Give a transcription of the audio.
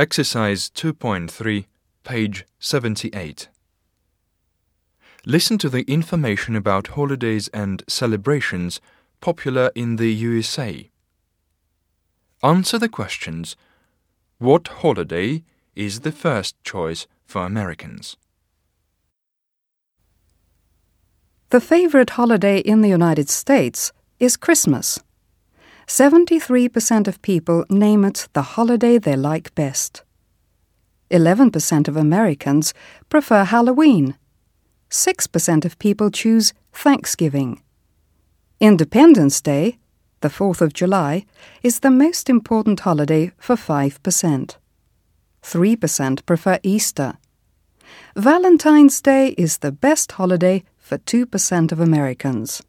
Exercise 2.3, page 78. Listen to the information about holidays and celebrations popular in the USA. Answer the questions What holiday is the first choice for Americans? The favorite holiday in the United States is Christmas. 73% of people name it the holiday they like best. 11% of Americans prefer Halloween. 6% of people choose Thanksgiving. Independence Day, the 4th of July, is the most important holiday for 5%. 3% prefer Easter. Valentine's Day is the best holiday for 2% of Americans.